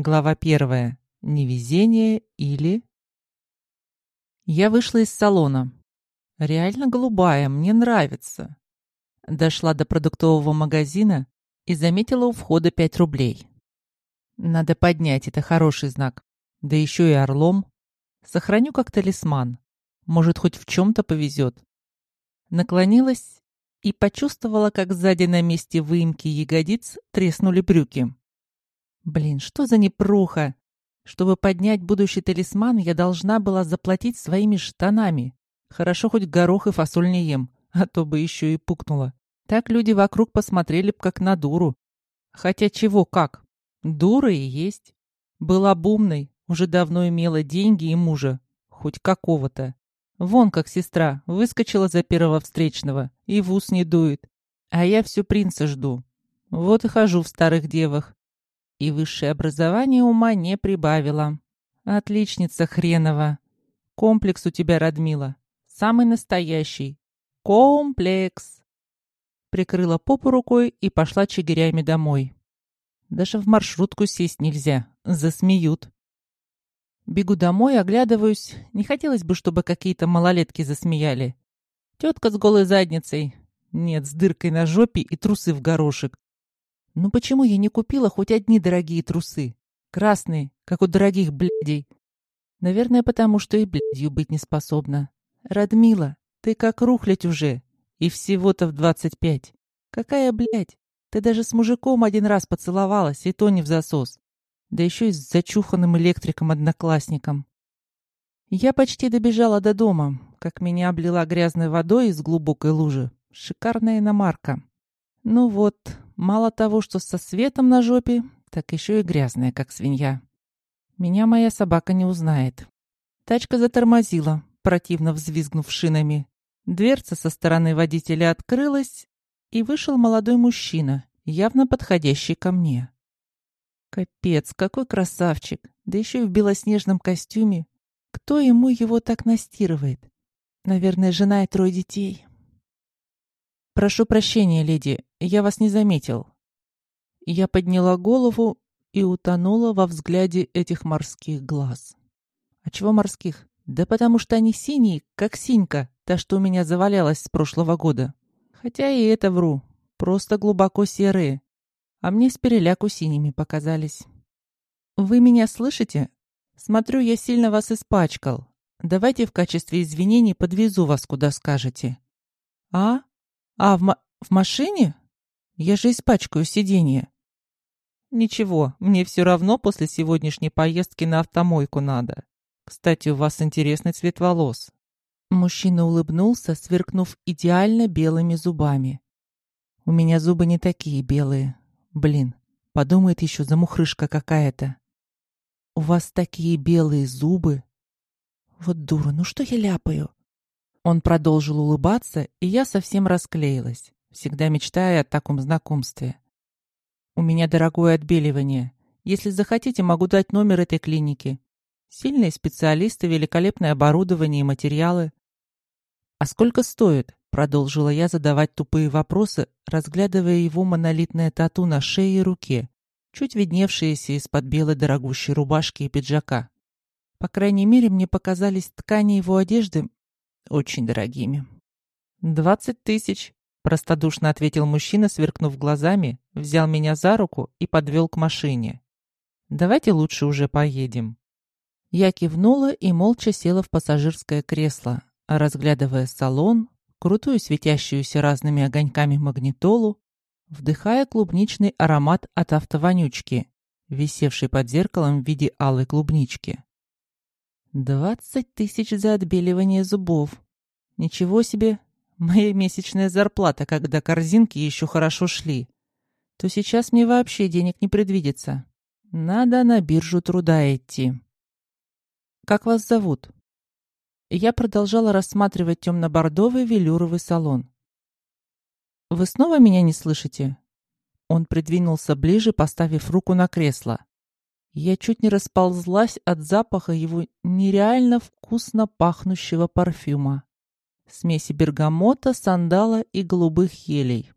Глава первая. Невезение или... Я вышла из салона. Реально голубая, мне нравится. Дошла до продуктового магазина и заметила у входа 5 рублей. Надо поднять, это хороший знак. Да еще и орлом. Сохраню как талисман. Может, хоть в чем-то повезет. Наклонилась и почувствовала, как сзади на месте выемки ягодиц треснули брюки. Блин, что за непруха? Чтобы поднять будущий талисман, я должна была заплатить своими штанами. Хорошо хоть горох и фасоль не ем, а то бы еще и пукнула. Так люди вокруг посмотрели б как на дуру. Хотя чего как? Дура и есть. Была бумной, уже давно имела деньги и мужа. Хоть какого-то. Вон как сестра, выскочила за первого встречного и в ус не дует. А я все принца жду. Вот и хожу в старых девах. И высшее образование ума не прибавила. Отличница хренова. Комплекс у тебя, Радмила. Самый настоящий. Комплекс. Прикрыла попу рукой и пошла чигирями домой. Даже в маршрутку сесть нельзя. Засмеют. Бегу домой, оглядываюсь. Не хотелось бы, чтобы какие-то малолетки засмеяли. Тетка с голой задницей. Нет, с дыркой на жопе и трусы в горошек. Ну почему я не купила хоть одни дорогие трусы? Красные, как у дорогих блядей. Наверное, потому что и блядью быть не способна. Радмила, ты как рухлядь уже. И всего-то в двадцать пять. Какая блядь? Ты даже с мужиком один раз поцеловалась, и то не в засос. Да еще и с зачуханным электриком-одноклассником. Я почти добежала до дома, как меня облила грязной водой из глубокой лужи. Шикарная иномарка. Ну вот, Мало того, что со светом на жопе, так еще и грязная, как свинья. Меня моя собака не узнает. Тачка затормозила, противно взвизгнув шинами. Дверца со стороны водителя открылась, и вышел молодой мужчина, явно подходящий ко мне. Капец, какой красавчик! Да еще и в белоснежном костюме. Кто ему его так настирывает? Наверное, жена и трое детей. «Прошу прощения, леди, я вас не заметил». Я подняла голову и утонула во взгляде этих морских глаз. А чего морских? Да потому что они синие, как синька, та, что у меня завалялась с прошлого года. Хотя и это вру, просто глубоко серые. А мне с переляку синими показались. «Вы меня слышите? Смотрю, я сильно вас испачкал. Давайте в качестве извинений подвезу вас, куда скажете». «А? «А, в, в машине? Я же испачкаю сиденье». «Ничего, мне все равно после сегодняшней поездки на автомойку надо. Кстати, у вас интересный цвет волос». Мужчина улыбнулся, сверкнув идеально белыми зубами. «У меня зубы не такие белые. Блин, подумает еще замухрышка какая-то. У вас такие белые зубы. Вот дура, ну что я ляпаю? Он продолжил улыбаться, и я совсем расклеилась, всегда мечтая о таком знакомстве. «У меня дорогое отбеливание. Если захотите, могу дать номер этой клиники. Сильные специалисты, великолепное оборудование и материалы». «А сколько стоит?» — продолжила я задавать тупые вопросы, разглядывая его монолитное тату на шее и руке, чуть видневшиеся из-под белой дорогущей рубашки и пиджака. По крайней мере, мне показались ткани его одежды очень дорогими. «Двадцать тысяч», — простодушно ответил мужчина, сверкнув глазами, взял меня за руку и подвел к машине. «Давайте лучше уже поедем». Я кивнула и молча села в пассажирское кресло, разглядывая салон, крутую светящуюся разными огоньками магнитолу, вдыхая клубничный аромат от автовонючки, висевший под зеркалом в виде алой клубнички. Двадцать тысяч за отбеливание зубов. Ничего себе, моя месячная зарплата, когда корзинки еще хорошо шли. То сейчас мне вообще денег не предвидится. Надо на биржу труда идти. Как вас зовут? Я продолжала рассматривать темно-бордовый велюровый салон. Вы снова меня не слышите? Он придвинулся ближе, поставив руку на кресло. Я чуть не расползлась от запаха его нереально вкусно пахнущего парфюма. Смеси бергамота, сандала и голубых елей.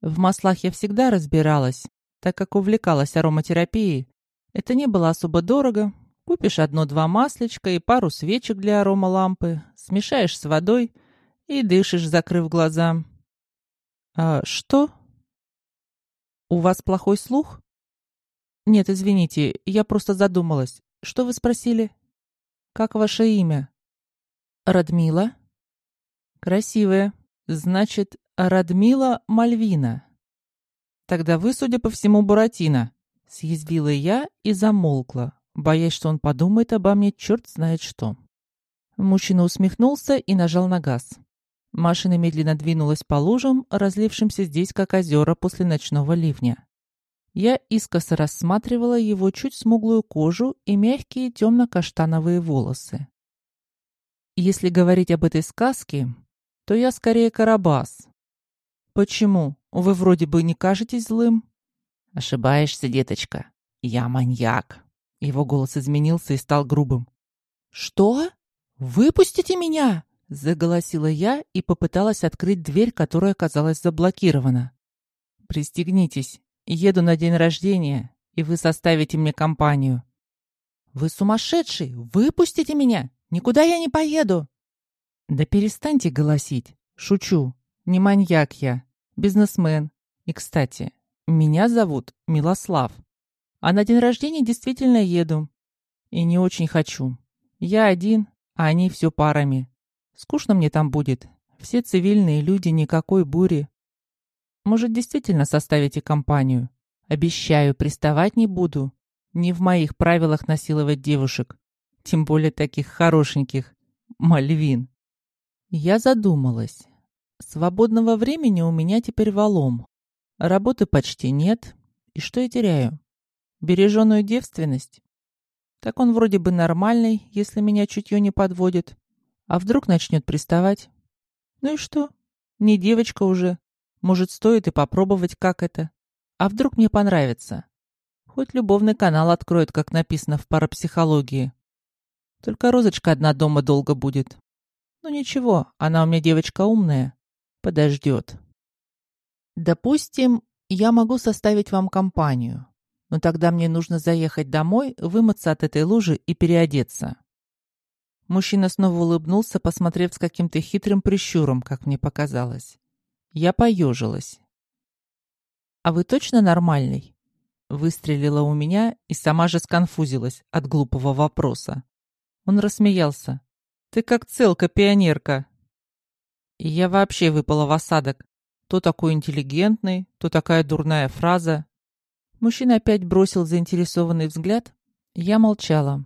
В маслах я всегда разбиралась, так как увлекалась ароматерапией, Это не было особо дорого. Купишь одно-два маслечка и пару свечек для аромалампы, смешаешь с водой и дышишь, закрыв глаза. «А что?» «У вас плохой слух?» «Нет, извините, я просто задумалась. Что вы спросили?» «Как ваше имя?» «Радмила». «Красивая. Значит, Радмила Мальвина». «Тогда вы, судя по всему, Буратино», — съязвила я и замолкла, боясь, что он подумает обо мне черт знает что. Мужчина усмехнулся и нажал на газ. Машина медленно двинулась по лужам, разлившимся здесь как озера после ночного ливня. Я искоса рассматривала его чуть смуглую кожу и мягкие темно-каштановые волосы. Если говорить об этой сказке, то я скорее Карабас. Почему? Вы вроде бы не кажетесь злым? Ошибаешься, деточка. Я маньяк. Его голос изменился и стал грубым. Что? Выпустите меня! Заголосила я и попыталась открыть дверь, которая оказалась заблокирована. «Пристегнитесь. Еду на день рождения, и вы составите мне компанию». «Вы сумасшедший! Выпустите меня! Никуда я не поеду!» «Да перестаньте голосить. Шучу. Не маньяк я. Бизнесмен. И, кстати, меня зовут Милослав. А на день рождения действительно еду. И не очень хочу. Я один, а они все парами. Скучно мне там будет. Все цивильные люди, никакой бури. Может, действительно составите компанию? Обещаю, приставать не буду. Не в моих правилах насиловать девушек. Тем более таких хорошеньких. Мальвин. Я задумалась. Свободного времени у меня теперь валом. Работы почти нет. И что я теряю? Береженную девственность? Так он вроде бы нормальный, если меня чутье не подводит. А вдруг начнет приставать? Ну и что? Не девочка уже. Может, стоит и попробовать, как это. А вдруг мне понравится? Хоть любовный канал откроет, как написано в парапсихологии. Только розочка одна дома долго будет. Ну ничего, она у меня девочка умная. Подождет. Допустим, я могу составить вам компанию. Но тогда мне нужно заехать домой, вымыться от этой лужи и переодеться. Мужчина снова улыбнулся, посмотрев с каким-то хитрым прищуром, как мне показалось. Я поежилась. «А вы точно нормальный?» Выстрелила у меня и сама же сконфузилась от глупого вопроса. Он рассмеялся. «Ты как целка-пионерка!» И я вообще выпала в осадок. То такой интеллигентный, то такая дурная фраза. Мужчина опять бросил заинтересованный взгляд. Я молчала.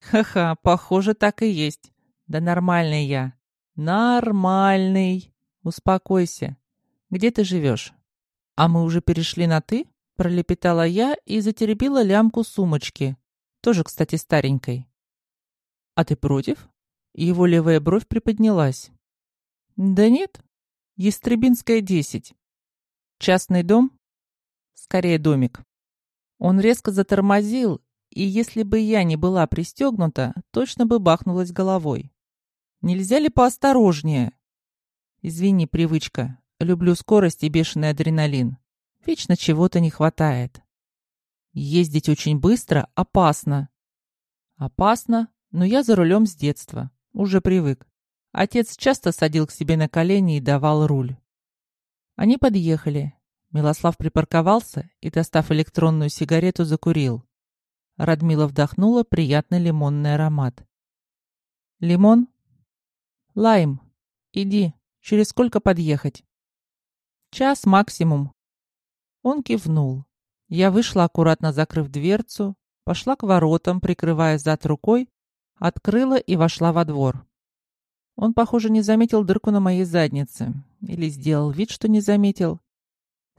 Ха-ха, похоже, так и есть. Да нормальный я. Нормальный. Успокойся. Где ты живешь? А мы уже перешли на «ты»? Пролепетала я и затеребила лямку сумочки. Тоже, кстати, старенькой. А ты против? Его левая бровь приподнялась. Да нет. Естребинская, 10. Частный дом? Скорее домик. Он резко затормозил, и если бы я не была пристегнута, точно бы бахнулась головой. Нельзя ли поосторожнее? Извини, привычка. Люблю скорость и бешеный адреналин. Вечно чего-то не хватает. Ездить очень быстро опасно. Опасно, но я за рулем с детства. Уже привык. Отец часто садил к себе на колени и давал руль. Они подъехали. Милослав припарковался и, достав электронную сигарету, закурил. Радмила вдохнула приятный лимонный аромат. «Лимон?» «Лайм. Иди. Через сколько подъехать?» «Час максимум». Он кивнул. Я вышла, аккуратно закрыв дверцу, пошла к воротам, прикрывая зад рукой, открыла и вошла во двор. Он, похоже, не заметил дырку на моей заднице. Или сделал вид, что не заметил.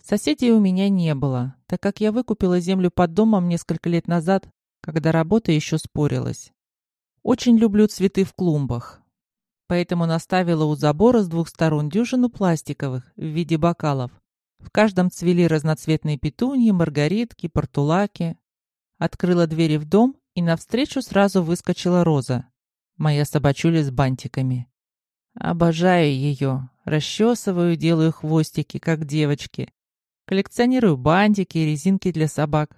Соседей у меня не было, так как я выкупила землю под домом несколько лет назад, когда работа еще спорилась. Очень люблю цветы в клумбах. Поэтому наставила у забора с двух сторон дюжину пластиковых в виде бокалов. В каждом цвели разноцветные петуньи, маргаритки, портулаки. Открыла двери в дом, и навстречу сразу выскочила Роза. Моя собачуля с бантиками. Обожаю ее. Расчесываю, делаю хвостики, как девочки. Коллекционирую бантики и резинки для собак.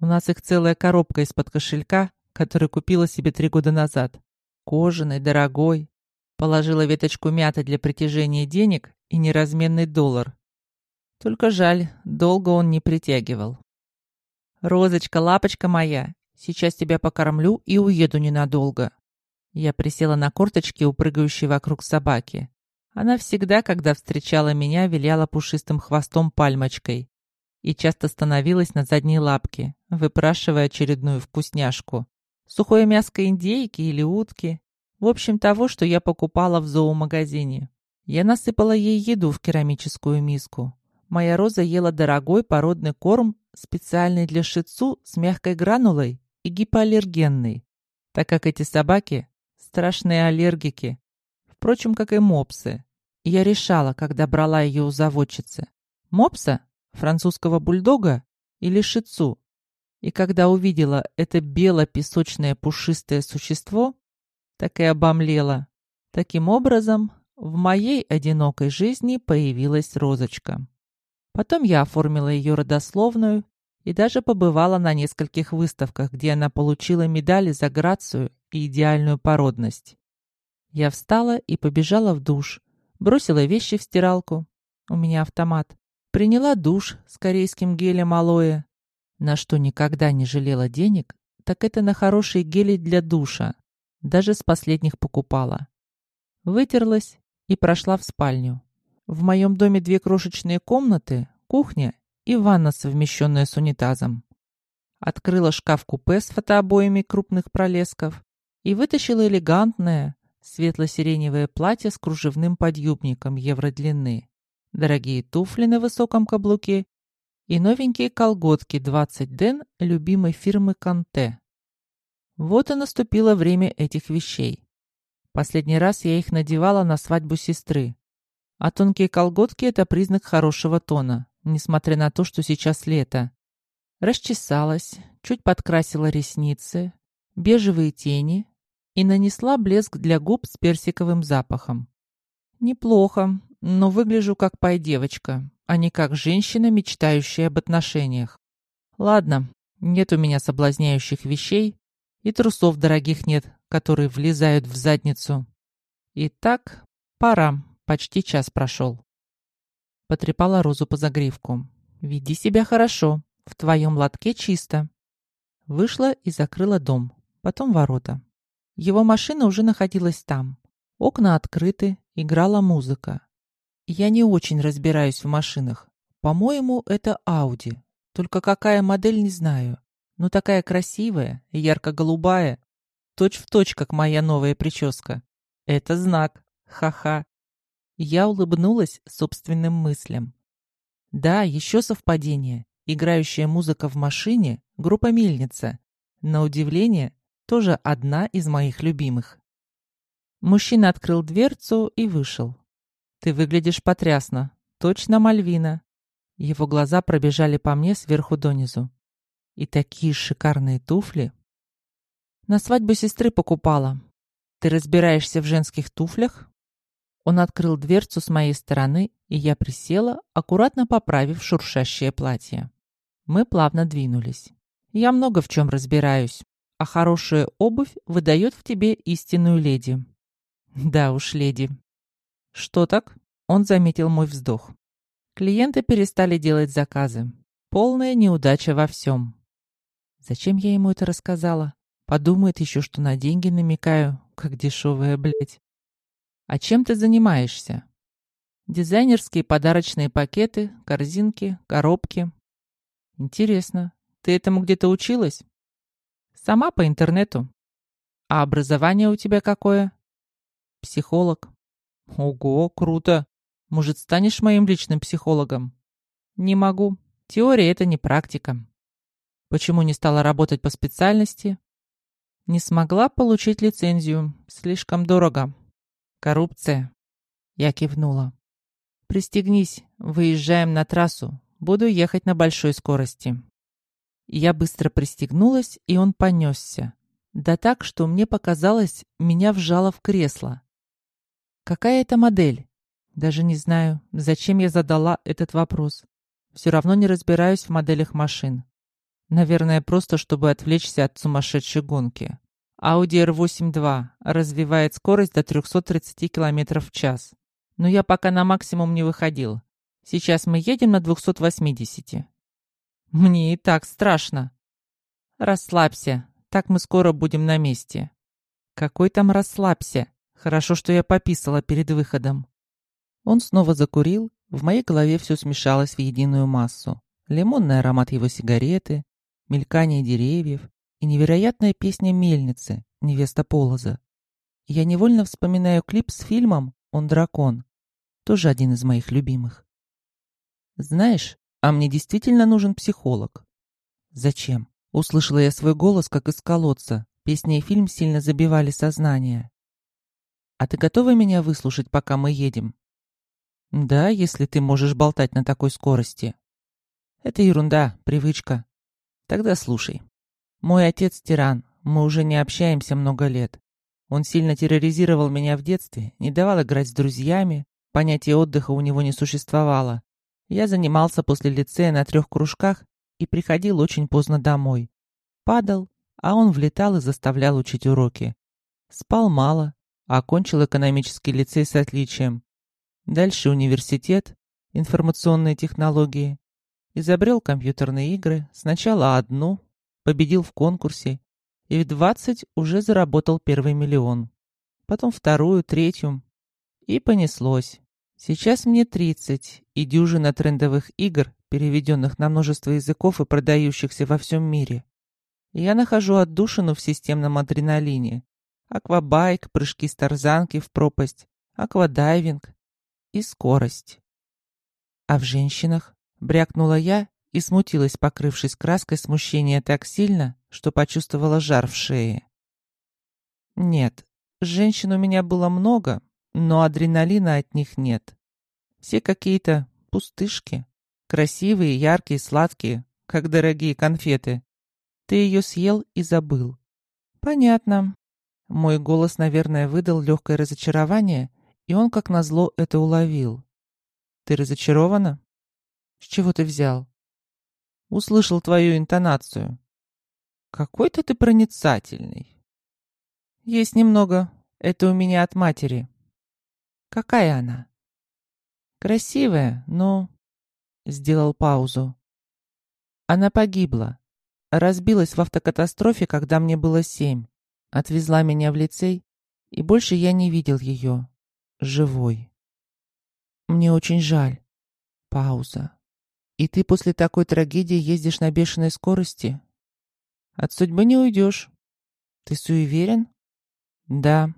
У нас их целая коробка из-под кошелька, который купила себе три года назад. Кожаный, дорогой. Положила веточку мяты для притяжения денег и неразменный доллар. Только жаль, долго он не притягивал. «Розочка, лапочка моя, сейчас тебя покормлю и уеду ненадолго». Я присела на корточки у вокруг собаки. Она всегда, когда встречала меня, виляла пушистым хвостом пальмочкой и часто становилась на задние лапки, выпрашивая очередную вкусняшку. Сухое мяско индейки или утки. В общем, того, что я покупала в зоомагазине. Я насыпала ей еду в керамическую миску. Моя Роза ела дорогой породный корм, специальный для шицу с мягкой гранулой и гипоаллергенный, так как эти собаки – страшные аллергики, впрочем, как и мопсы. Я решала, когда брала ее у заводчицы. Мопса французского бульдога или шицу. И когда увидела это бело-песочное пушистое существо, так и обомлела. Таким образом, в моей одинокой жизни появилась розочка. Потом я оформила ее родословную и даже побывала на нескольких выставках, где она получила медали за грацию и идеальную породность. Я встала и побежала в душ, бросила вещи в стиралку. У меня автомат. Приняла душ с корейским гелем алоэ. На что никогда не жалела денег, так это на хорошие гели для душа. Даже с последних покупала. Вытерлась и прошла в спальню. В моем доме две крошечные комнаты, кухня и ванна, совмещенная с унитазом. Открыла шкаф-купе с фотообоями крупных пролесков и вытащила элегантное светло-сиреневое платье с кружевным подъюбником евро длины дорогие туфли на высоком каблуке и новенькие колготки 20 ден любимой фирмы Канте. Вот и наступило время этих вещей. Последний раз я их надевала на свадьбу сестры. А тонкие колготки – это признак хорошего тона, несмотря на то, что сейчас лето. Расчесалась, чуть подкрасила ресницы, бежевые тени и нанесла блеск для губ с персиковым запахом. Неплохо, но выгляжу как пай-девочка, а не как женщина, мечтающая об отношениях. Ладно, нет у меня соблазняющих вещей, и трусов дорогих нет, которые влезают в задницу. Итак, пора, почти час прошел. Потрепала Розу по загривку. «Веди себя хорошо, в твоем лотке чисто». Вышла и закрыла дом, потом ворота. Его машина уже находилась там. Окна открыты, играла музыка. Я не очень разбираюсь в машинах. По-моему, это Ауди. Только какая модель, не знаю. Но такая красивая, ярко-голубая. Точь-в-точь, как моя новая прическа. Это знак. Ха-ха. Я улыбнулась собственным мыслям. Да, еще совпадение. Играющая музыка в машине — группа «Мельница». На удивление, тоже одна из моих любимых. Мужчина открыл дверцу и вышел. «Ты выглядишь потрясно. Точно Мальвина». Его глаза пробежали по мне сверху донизу. «И такие шикарные туфли!» «На свадьбу сестры покупала. Ты разбираешься в женских туфлях?» Он открыл дверцу с моей стороны, и я присела, аккуратно поправив шуршащее платье. Мы плавно двинулись. «Я много в чем разбираюсь, а хорошая обувь выдает в тебе истинную леди». «Да уж, леди», «Что так?» Он заметил мой вздох. Клиенты перестали делать заказы. Полная неудача во всем. Зачем я ему это рассказала? Подумает еще, что на деньги намекаю, как дешевая, блядь. А чем ты занимаешься? Дизайнерские подарочные пакеты, корзинки, коробки. Интересно, ты этому где-то училась? Сама по интернету. А образование у тебя какое? Психолог. Ого, круто. Может, станешь моим личным психологом? Не могу. Теория — это не практика. Почему не стала работать по специальности? Не смогла получить лицензию. Слишком дорого. Коррупция. Я кивнула. Пристегнись, выезжаем на трассу. Буду ехать на большой скорости. Я быстро пристегнулась, и он понесся. Да так, что мне показалось, меня вжало в кресло. Какая это модель? Даже не знаю, зачем я задала этот вопрос. Все равно не разбираюсь в моделях машин. Наверное, просто чтобы отвлечься от сумасшедшей гонки. Audi R8 II развивает скорость до 330 км в час. Но я пока на максимум не выходил. Сейчас мы едем на 280. Мне и так страшно. Расслабься, так мы скоро будем на месте. Какой там расслабься? Хорошо, что я пописала перед выходом. Он снова закурил, в моей голове все смешалось в единую массу. Лимонный аромат его сигареты, мелькание деревьев и невероятная песня мельницы, невеста Полоза. Я невольно вспоминаю клип с фильмом «Он дракон», тоже один из моих любимых. Знаешь, а мне действительно нужен психолог. Зачем? Услышала я свой голос, как из колодца. Песня и фильм сильно забивали сознание. А ты готова меня выслушать, пока мы едем? Да, если ты можешь болтать на такой скорости. Это ерунда, привычка. Тогда слушай. Мой отец тиран, мы уже не общаемся много лет. Он сильно терроризировал меня в детстве, не давал играть с друзьями, понятия отдыха у него не существовало. Я занимался после лицея на трех кружках и приходил очень поздно домой. Падал, а он влетал и заставлял учить уроки. Спал мало, а окончил экономический лицей с отличием. Дальше университет, информационные технологии. Изобрел компьютерные игры, сначала одну, победил в конкурсе, и в 20 уже заработал первый миллион. Потом вторую, третью. И понеслось. Сейчас мне 30, и дюжина трендовых игр, переведенных на множество языков и продающихся во всем мире. Я нахожу отдушину в системном адреналине. Аквабайк, прыжки с тарзанки в пропасть, аквадайвинг и скорость. А в женщинах брякнула я и смутилась, покрывшись краской смущения так сильно, что почувствовала жар в шее. Нет, женщин у меня было много, но адреналина от них нет. Все какие-то пустышки. Красивые, яркие, сладкие, как дорогие конфеты. Ты ее съел и забыл. Понятно. Мой голос, наверное, выдал легкое разочарование, и он, как назло, это уловил. Ты разочарована? С чего ты взял? Услышал твою интонацию. Какой-то ты проницательный. Есть немного. Это у меня от матери. Какая она? Красивая, но... Сделал паузу. Она погибла. Разбилась в автокатастрофе, когда мне было семь. Отвезла меня в лицей, и больше я не видел ее. Живой. Мне очень жаль. Пауза. И ты после такой трагедии ездишь на бешеной скорости? От судьбы не уйдешь. Ты суеверен? Да,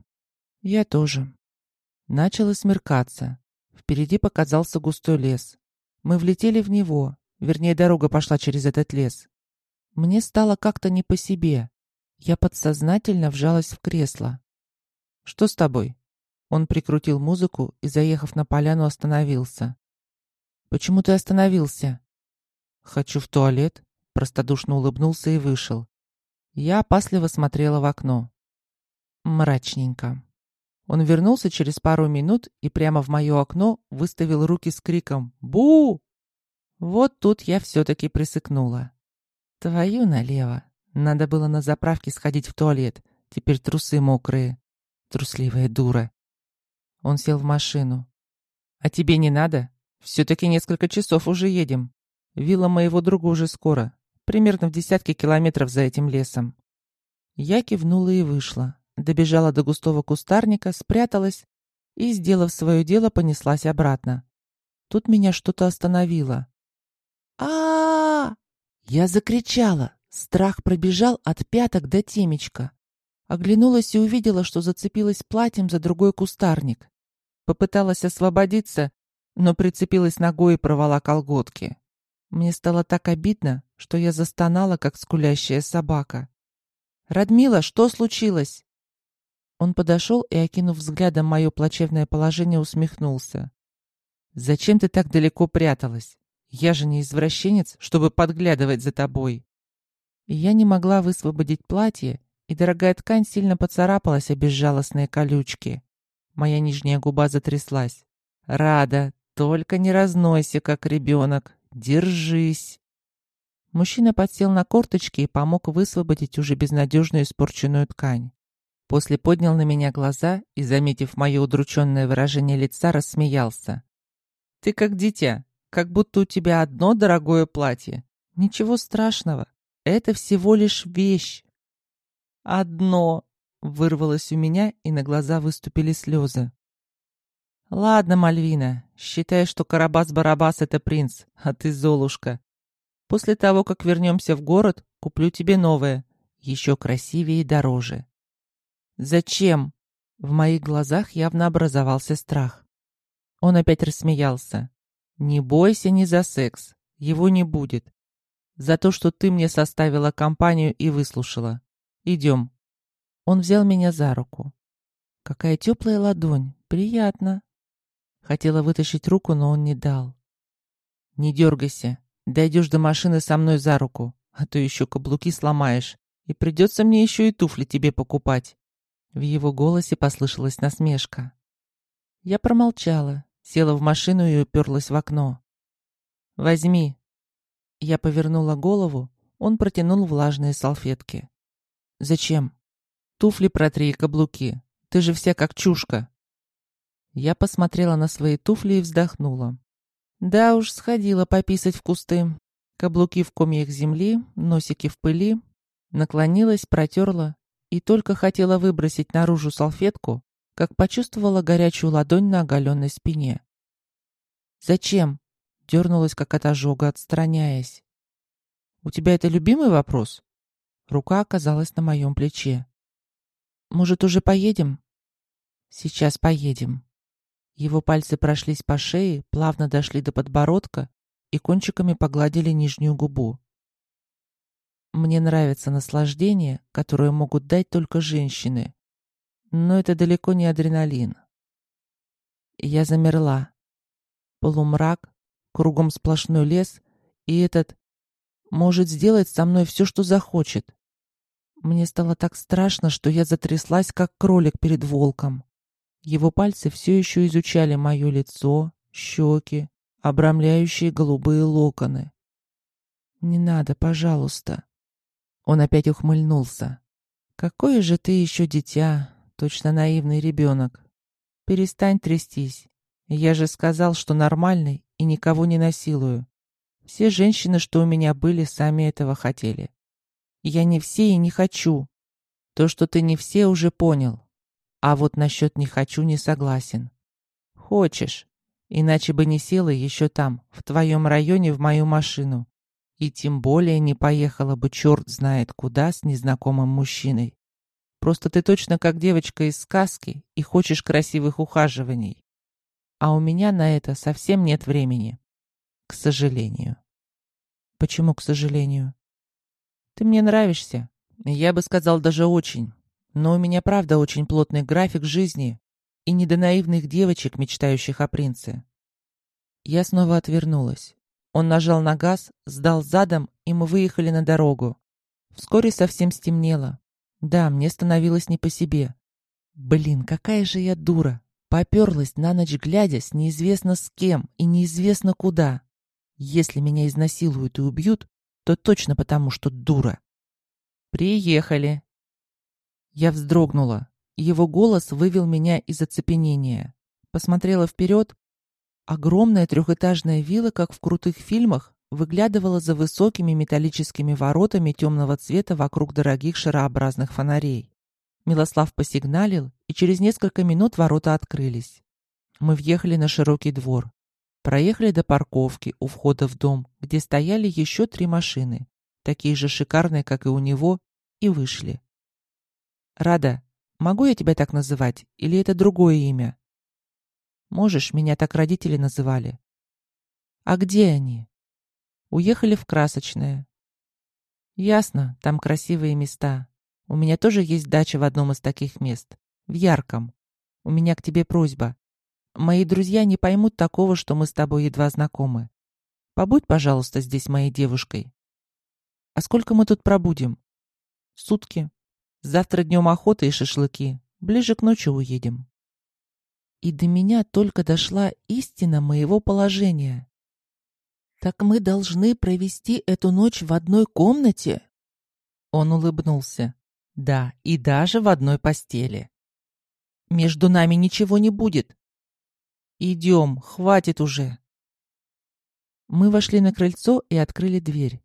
я тоже. Начало смеркаться. Впереди показался густой лес. Мы влетели в него, вернее, дорога пошла через этот лес. Мне стало как-то не по себе. Я подсознательно вжалась в кресло. «Что с тобой?» Он прикрутил музыку и, заехав на поляну, остановился. «Почему ты остановился?» «Хочу в туалет», — простодушно улыбнулся и вышел. Я опасливо смотрела в окно. Мрачненько. Он вернулся через пару минут и прямо в мое окно выставил руки с криком «Бу!». Вот тут я все-таки присыкнула. Твою налево. Надо было на заправке сходить в туалет. Теперь трусы мокрые. Трусливая дура. Он сел в машину. «А тебе не надо? Все-таки несколько часов уже едем. Вилла моего друга уже скоро. Примерно в десятке километров за этим лесом». Я кивнула и вышла добежала до густого кустарника, спряталась и, сделав свое дело, понеслась обратно. Тут меня что-то остановило. а, Я закричала. Страх пробежал от пяток до темечка. Оглянулась и увидела, что зацепилась платьем за другой кустарник. Попыталась освободиться, но прицепилась ногой и провала колготки. Мне стало так обидно, что я застонала, как скулящая собака. «Радмила, что случилось?» Он подошел и, окинув взглядом мое плачевное положение, усмехнулся. «Зачем ты так далеко пряталась? Я же не извращенец, чтобы подглядывать за тобой». И я не могла высвободить платье, и дорогая ткань сильно поцарапалась о безжалостные колючки. Моя нижняя губа затряслась. «Рада, только не разнойся, как ребенок. Держись!» Мужчина подсел на корточки и помог высвободить уже безнадежно испорченную ткань. После поднял на меня глаза и, заметив мое удрученное выражение лица, рассмеялся. «Ты как дитя, как будто у тебя одно дорогое платье. Ничего страшного, это всего лишь вещь». «Одно!» — вырвалось у меня, и на глаза выступили слезы. «Ладно, Мальвина, считай, что Карабас-Барабас — это принц, а ты Золушка. После того, как вернемся в город, куплю тебе новое, еще красивее и дороже». «Зачем?» В моих глазах явно образовался страх. Он опять рассмеялся. «Не бойся ни за секс, его не будет. За то, что ты мне составила компанию и выслушала. Идем». Он взял меня за руку. Какая теплая ладонь, приятно. Хотела вытащить руку, но он не дал. «Не дергайся. Дойдешь до машины со мной за руку, а то еще каблуки сломаешь, и придется мне еще и туфли тебе покупать». В его голосе послышалась насмешка. Я промолчала, села в машину и уперлась в окно. «Возьми». Я повернула голову, он протянул влажные салфетки. «Зачем?» «Туфли протри и каблуки. Ты же вся как чушка». Я посмотрела на свои туфли и вздохнула. Да уж, сходила пописать в кусты. Каблуки в комьях земли, носики в пыли. Наклонилась, протерла и только хотела выбросить наружу салфетку, как почувствовала горячую ладонь на оголенной спине. «Зачем?» — дернулась, как от ожога, отстраняясь. «У тебя это любимый вопрос?» Рука оказалась на моем плече. «Может, уже поедем?» «Сейчас поедем». Его пальцы прошлись по шее, плавно дошли до подбородка и кончиками погладили нижнюю губу. Мне нравится наслаждение, которое могут дать только женщины. Но это далеко не адреналин. Я замерла. Полумрак, кругом сплошной лес, и этот может сделать со мной все, что захочет. Мне стало так страшно, что я затряслась, как кролик перед волком. Его пальцы все еще изучали мое лицо, щеки, обрамляющие голубые локоны. «Не надо, пожалуйста». Он опять ухмыльнулся. «Какое же ты еще дитя, точно наивный ребенок. Перестань трястись. Я же сказал, что нормальный и никого не насилую. Все женщины, что у меня были, сами этого хотели. Я не все и не хочу. То, что ты не все, уже понял. А вот насчет «не хочу» не согласен. Хочешь. Иначе бы не села еще там, в твоем районе, в мою машину. И тем более не поехала бы черт знает куда с незнакомым мужчиной. Просто ты точно как девочка из сказки и хочешь красивых ухаживаний. А у меня на это совсем нет времени. К сожалению. Почему к сожалению? Ты мне нравишься. Я бы сказал даже очень. Но у меня правда очень плотный график жизни и не до наивных девочек, мечтающих о принце. Я снова отвернулась. Он нажал на газ, сдал задом, и мы выехали на дорогу. Вскоре совсем стемнело. Да, мне становилось не по себе. Блин, какая же я дура. Поперлась на ночь глядя с неизвестно с кем и неизвестно куда. Если меня изнасилуют и убьют, то точно потому, что дура. «Приехали», я вздрогнула. Его голос вывел меня из оцепенения. Посмотрела вперед. Огромная трехэтажная вилла, как в крутых фильмах, выглядывала за высокими металлическими воротами темного цвета вокруг дорогих шарообразных фонарей. Милослав посигналил, и через несколько минут ворота открылись. Мы въехали на широкий двор. Проехали до парковки у входа в дом, где стояли еще три машины, такие же шикарные, как и у него, и вышли. Рада, могу я тебя так называть, или это другое имя? Можешь, меня так родители называли. А где они? Уехали в Красочное. Ясно, там красивые места. У меня тоже есть дача в одном из таких мест. В Ярком. У меня к тебе просьба. Мои друзья не поймут такого, что мы с тобой едва знакомы. Побудь, пожалуйста, здесь моей девушкой. А сколько мы тут пробудем? Сутки. Завтра днем охота и шашлыки. Ближе к ночи уедем. И до меня только дошла истина моего положения. «Так мы должны провести эту ночь в одной комнате?» Он улыбнулся. «Да, и даже в одной постели. Между нами ничего не будет. Идем, хватит уже». Мы вошли на крыльцо и открыли дверь.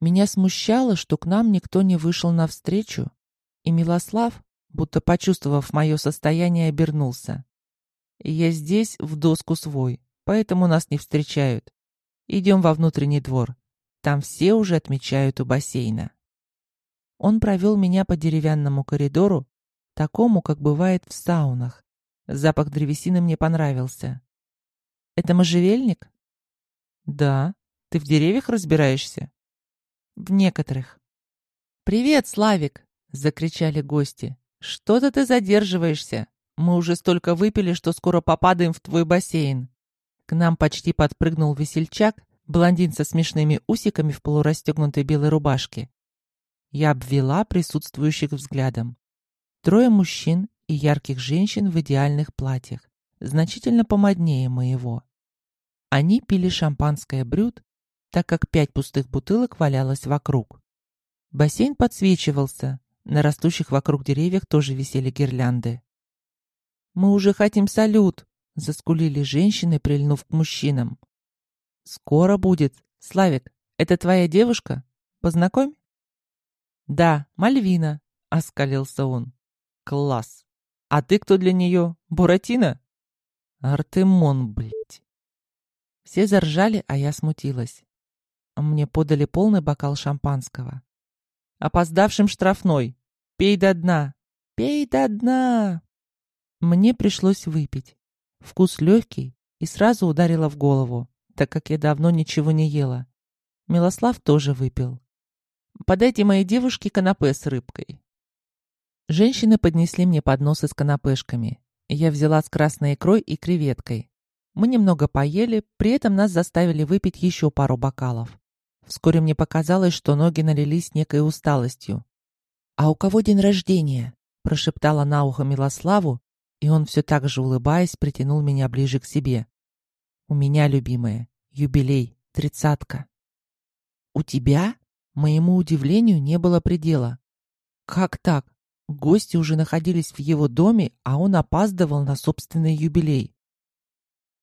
Меня смущало, что к нам никто не вышел навстречу, и Милослав, будто почувствовав мое состояние, обернулся. «Я здесь в доску свой, поэтому нас не встречают. Идем во внутренний двор. Там все уже отмечают у бассейна». Он провел меня по деревянному коридору, такому, как бывает в саунах. Запах древесины мне понравился. «Это можжевельник?» «Да. Ты в деревьях разбираешься?» «В некоторых». «Привет, Славик!» — закричали гости. «Что-то ты задерживаешься. Мы уже столько выпили, что скоро попадаем в твой бассейн». К нам почти подпрыгнул весельчак, блондин со смешными усиками в полурастегнутой белой рубашке. Я обвела присутствующих взглядом. Трое мужчин и ярких женщин в идеальных платьях, значительно помоднее моего. Они пили шампанское брют, так как пять пустых бутылок валялось вокруг. Бассейн подсвечивался, на растущих вокруг деревьях тоже висели гирлянды. «Мы уже хотим салют!» — заскулили женщины, прильнув к мужчинам. «Скоро будет. Славик, это твоя девушка? Познакомь?» «Да, Мальвина», — оскалился он. «Класс! А ты кто для нее? Буратино?» «Артемон, блядь!» Все заржали, а я смутилась. Мне подали полный бокал шампанского. «Опоздавшим штрафной! Пей до дна! Пей до дна!» Мне пришлось выпить. Вкус легкий и сразу ударило в голову, так как я давно ничего не ела. Милослав тоже выпил. «Подайте моей девушке канапе с рыбкой». Женщины поднесли мне подносы с канапешками. Я взяла с красной икрой и креветкой. Мы немного поели, при этом нас заставили выпить еще пару бокалов. Вскоре мне показалось, что ноги налились некой усталостью. «А у кого день рождения?» – прошептала на ухо Милославу, и он все так же, улыбаясь, притянул меня ближе к себе. «У меня, любимая, юбилей, тридцатка». «У тебя?» Моему удивлению не было предела. «Как так? Гости уже находились в его доме, а он опаздывал на собственный юбилей.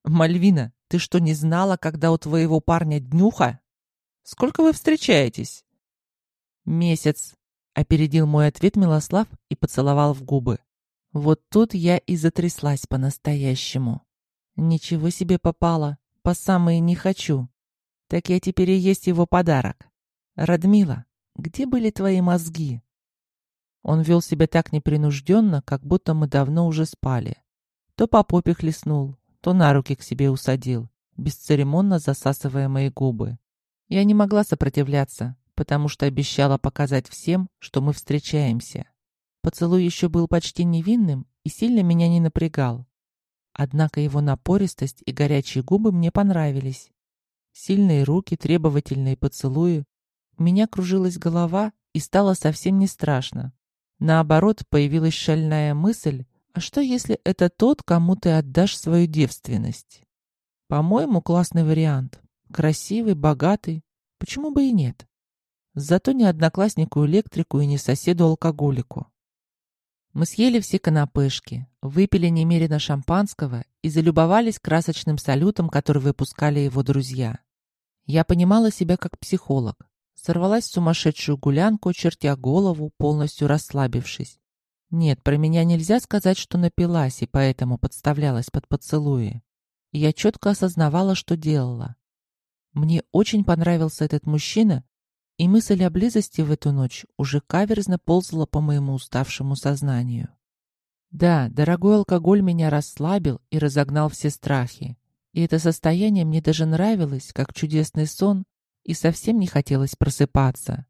«Мальвина, ты что, не знала, когда у твоего парня днюха? Сколько вы встречаетесь?» «Месяц», — опередил мой ответ Милослав и поцеловал в губы. Вот тут я и затряслась по-настоящему. Ничего себе попало, по самые не хочу. Так я теперь и есть его подарок. Радмила, где были твои мозги? Он вел себя так непринужденно, как будто мы давно уже спали. То по попе хлестнул, то на руки к себе усадил, бесцеремонно засасывая мои губы. Я не могла сопротивляться, потому что обещала показать всем, что мы встречаемся. Поцелуй еще был почти невинным и сильно меня не напрягал. Однако его напористость и горячие губы мне понравились. Сильные руки, требовательные поцелуи. У меня кружилась голова и стало совсем не страшно. Наоборот, появилась шальная мысль, а что, если это тот, кому ты отдашь свою девственность? По-моему, классный вариант. Красивый, богатый. Почему бы и нет? Зато не однокласснику-электрику и не соседу-алкоголику. Мы съели все канапешки, выпили немерено шампанского и залюбовались красочным салютом, который выпускали его друзья. Я понимала себя как психолог. Сорвалась в сумасшедшую гулянку, чертя голову, полностью расслабившись. Нет, про меня нельзя сказать, что напилась и поэтому подставлялась под поцелуи. Я четко осознавала, что делала. Мне очень понравился этот мужчина, и мысль о близости в эту ночь уже каверзно ползала по моему уставшему сознанию. Да, дорогой алкоголь меня расслабил и разогнал все страхи. И это состояние мне даже нравилось, как чудесный сон, и совсем не хотелось просыпаться.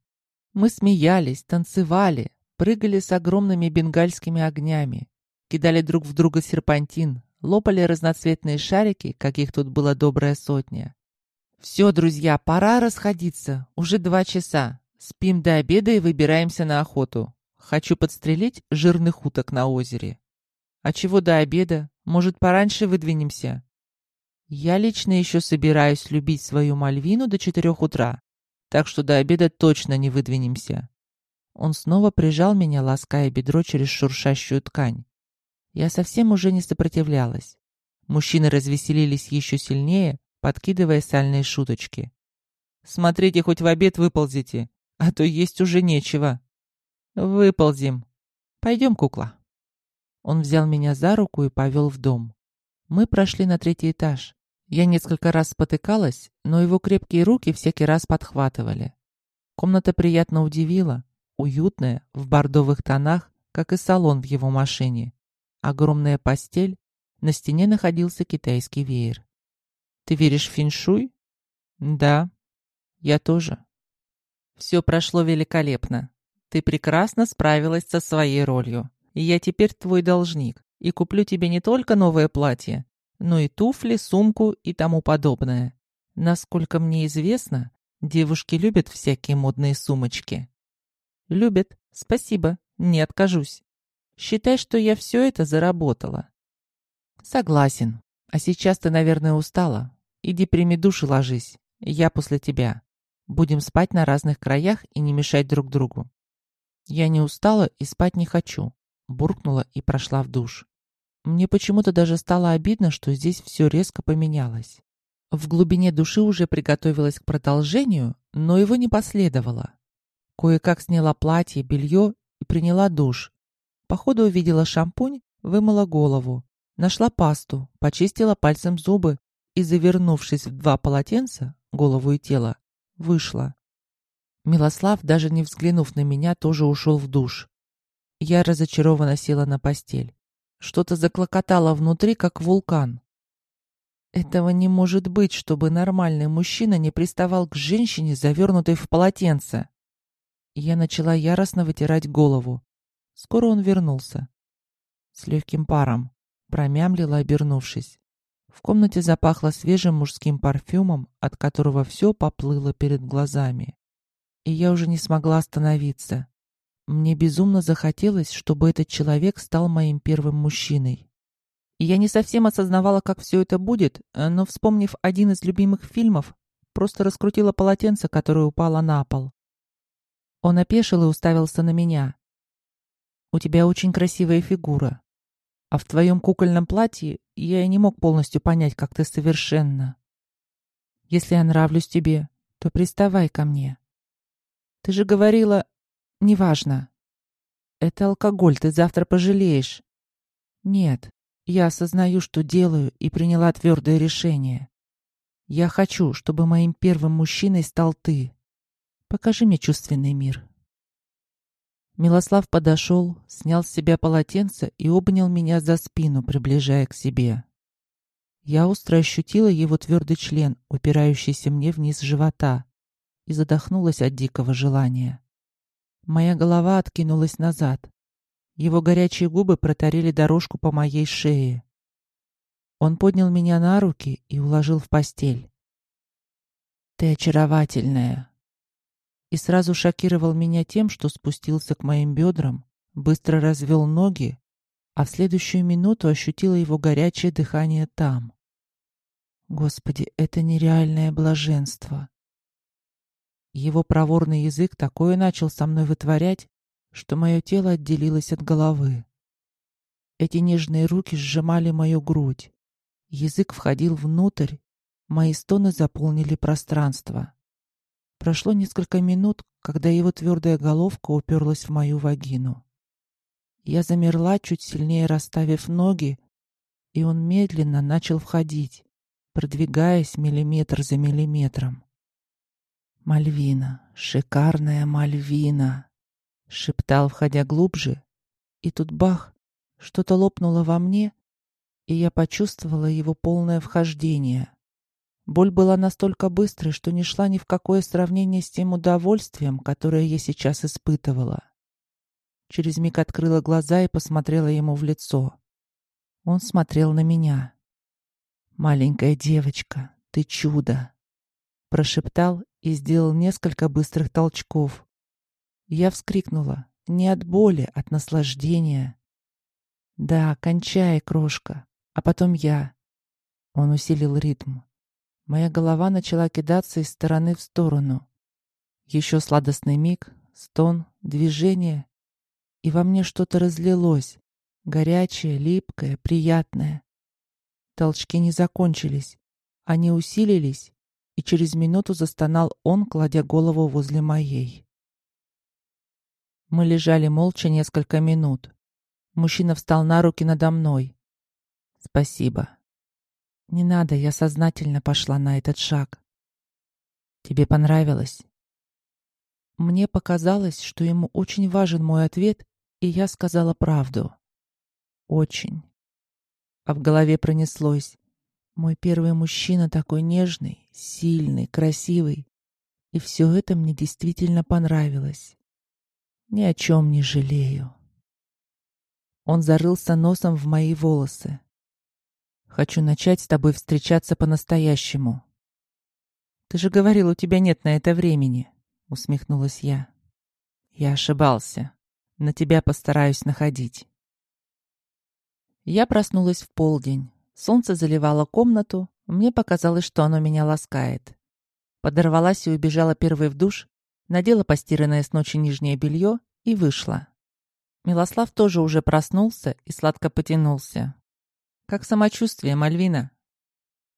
Мы смеялись, танцевали, прыгали с огромными бенгальскими огнями, кидали друг в друга серпантин, лопали разноцветные шарики, каких тут было добрая сотня. «Все, друзья, пора расходиться. Уже два часа. Спим до обеда и выбираемся на охоту. Хочу подстрелить жирных уток на озере». «А чего до обеда? Может, пораньше выдвинемся?» Я лично еще собираюсь любить свою Мальвину до четырех утра, так что до обеда точно не выдвинемся. Он снова прижал меня, лаская бедро через шуршащую ткань. Я совсем уже не сопротивлялась. Мужчины развеселились еще сильнее, подкидывая сальные шуточки. «Смотрите, хоть в обед выползите, а то есть уже нечего». «Выползем. Пойдем, кукла». Он взял меня за руку и повел в дом. Мы прошли на третий этаж. Я несколько раз спотыкалась, но его крепкие руки всякий раз подхватывали. Комната приятно удивила. Уютная, в бордовых тонах, как и салон в его машине. Огромная постель, на стене находился китайский веер. «Ты веришь в феншуй?» «Да, я тоже». «Все прошло великолепно. Ты прекрасно справилась со своей ролью. И я теперь твой должник и куплю тебе не только новое платье, но и туфли, сумку и тому подобное. Насколько мне известно, девушки любят всякие модные сумочки. Любят. Спасибо. Не откажусь. Считай, что я все это заработала. Согласен. А сейчас ты, наверное, устала. Иди прими душ и ложись. Я после тебя. Будем спать на разных краях и не мешать друг другу. Я не устала и спать не хочу. Буркнула и прошла в душ. Мне почему-то даже стало обидно, что здесь все резко поменялось. В глубине души уже приготовилась к продолжению, но его не последовало. Кое-как сняла платье, белье и приняла душ. Походу увидела шампунь, вымыла голову. Нашла пасту, почистила пальцем зубы и, завернувшись в два полотенца, голову и тело, вышла. Милослав, даже не взглянув на меня, тоже ушел в душ. Я разочарованно села на постель. Что-то заклокотало внутри, как вулкан. Этого не может быть, чтобы нормальный мужчина не приставал к женщине, завернутой в полотенце. Я начала яростно вытирать голову. Скоро он вернулся. С легким паром. Промямлила, обернувшись. В комнате запахло свежим мужским парфюмом, от которого все поплыло перед глазами. И я уже не смогла остановиться. Мне безумно захотелось, чтобы этот человек стал моим первым мужчиной. Я не совсем осознавала, как все это будет, но, вспомнив один из любимых фильмов, просто раскрутила полотенце, которое упало на пол. Он опешил и уставился на меня. «У тебя очень красивая фигура. А в твоем кукольном платье я и не мог полностью понять, как ты совершенно. Если я нравлюсь тебе, то приставай ко мне. Ты же говорила, Неважно. Это алкоголь, ты завтра пожалеешь. Нет, я осознаю, что делаю, и приняла твердое решение. Я хочу, чтобы моим первым мужчиной стал ты. Покажи мне чувственный мир. Милослав подошел, снял с себя полотенце и обнял меня за спину, приближая к себе. Я остро ощутила его твердый член, упирающийся мне вниз живота, и задохнулась от дикого желания. Моя голова откинулась назад. Его горячие губы протарили дорожку по моей шее. Он поднял меня на руки и уложил в постель. «Ты очаровательная!» И сразу шокировал меня тем, что спустился к моим бедрам, быстро развел ноги, а в следующую минуту ощутила его горячее дыхание там. Господи, это нереальное блаженство. Его проворный язык такое начал со мной вытворять, что мое тело отделилось от головы. Эти нежные руки сжимали мою грудь. Язык входил внутрь, мои стоны заполнили пространство. Прошло несколько минут, когда его твердая головка уперлась в мою вагину. Я замерла, чуть сильнее расставив ноги, и он медленно начал входить, продвигаясь миллиметр за миллиметром. «Мальвина, шикарная Мальвина!» — шептал, входя глубже. И тут бах, что-то лопнуло во мне, и я почувствовала его полное вхождение. Боль была настолько быстрой, что не шла ни в какое сравнение с тем удовольствием, которое я сейчас испытывала. Через миг открыла глаза и посмотрела ему в лицо. Он смотрел на меня. «Маленькая девочка, ты чудо!» Прошептал и сделал несколько быстрых толчков. Я вскрикнула. Не от боли, от наслаждения. «Да, кончай, крошка. А потом я». Он усилил ритм. Моя голова начала кидаться из стороны в сторону. Еще сладостный миг, стон, движение, и во мне что-то разлилось, горячее, липкое, приятное. Толчки не закончились, они усилились, и через минуту застонал он, кладя голову возле моей. Мы лежали молча несколько минут. Мужчина встал на руки надо мной. «Спасибо», не надо, я сознательно пошла на этот шаг. Тебе понравилось? Мне показалось, что ему очень важен мой ответ, и я сказала правду. Очень. А в голове пронеслось. Мой первый мужчина такой нежный, сильный, красивый. И все это мне действительно понравилось. Ни о чем не жалею. Он зарылся носом в мои волосы. Хочу начать с тобой встречаться по-настоящему. Ты же говорил, у тебя нет на это времени, усмехнулась я. Я ошибался. На тебя постараюсь находить. Я проснулась в полдень. Солнце заливало комнату. Мне показалось, что оно меня ласкает. Подорвалась и убежала первой в душ, надела постиранное с ночи нижнее белье и вышла. Милослав тоже уже проснулся и сладко потянулся. «Как самочувствие, Мальвина?»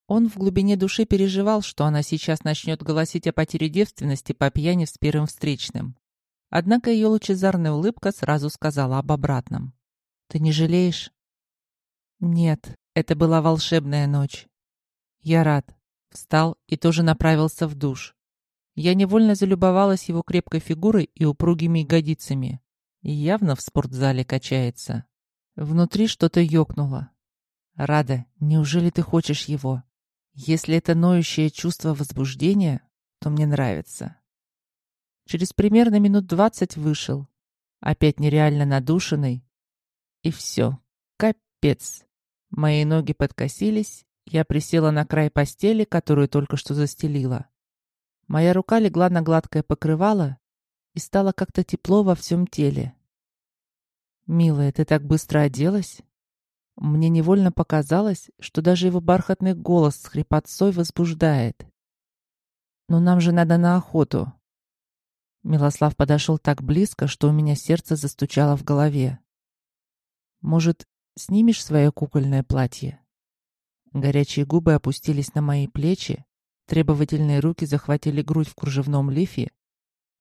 Он в глубине души переживал, что она сейчас начнет голосить о потере девственности по пьяни с первым встречным. Однако ее лучезарная улыбка сразу сказала об обратном. «Ты не жалеешь?» «Нет, это была волшебная ночь. Я рад». Встал и тоже направился в душ. Я невольно залюбовалась его крепкой фигурой и упругими ягодицами. И явно в спортзале качается. Внутри что-то ёкнуло. Рада, неужели ты хочешь его? Если это ноющее чувство возбуждения, то мне нравится. Через примерно минут двадцать вышел. Опять нереально надушенный. И все. Капец. Мои ноги подкосились. Я присела на край постели, которую только что застелила. Моя рука легла на гладкое покрывало, и стало как-то тепло во всем теле. «Милая, ты так быстро оделась?» Мне невольно показалось, что даже его бархатный голос с хрипотцой возбуждает. «Но нам же надо на охоту». Милослав подошел так близко, что у меня сердце застучало в голове. «Может, снимешь свое кукольное платье?» Горячие губы опустились на мои плечи, требовательные руки захватили грудь в кружевном лифе,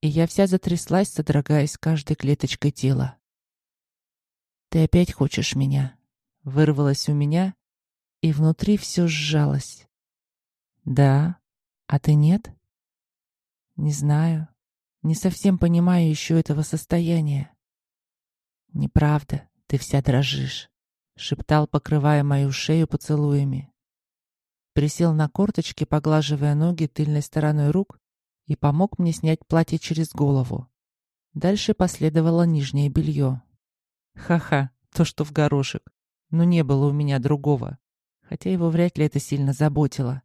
и я вся затряслась, содрогаясь каждой клеточкой тела. «Ты опять хочешь меня?» Вырвалось у меня, и внутри все сжалось. «Да? А ты нет?» «Не знаю. Не совсем понимаю еще этого состояния». «Неправда, ты вся дрожишь», — шептал, покрывая мою шею поцелуями. Присел на корточки, поглаживая ноги тыльной стороной рук, и помог мне снять платье через голову. Дальше последовало нижнее белье. Ха-ха, то, что в горошек но не было у меня другого, хотя его вряд ли это сильно заботило.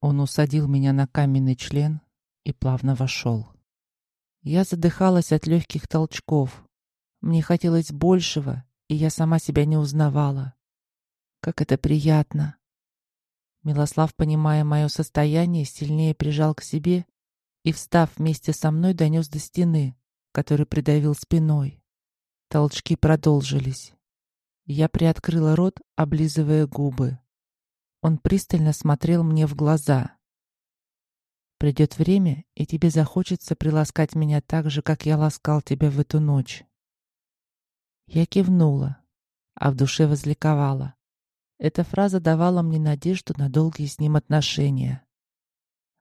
Он усадил меня на каменный член и плавно вошел. Я задыхалась от легких толчков. Мне хотелось большего, и я сама себя не узнавала. Как это приятно! Милослав, понимая мое состояние, сильнее прижал к себе и, встав вместе со мной, донес до стены, который придавил спиной. Толчки продолжились. Я приоткрыла рот, облизывая губы. Он пристально смотрел мне в глаза. «Придет время, и тебе захочется приласкать меня так же, как я ласкал тебя в эту ночь». Я кивнула, а в душе возликовала. Эта фраза давала мне надежду на долгие с ним отношения.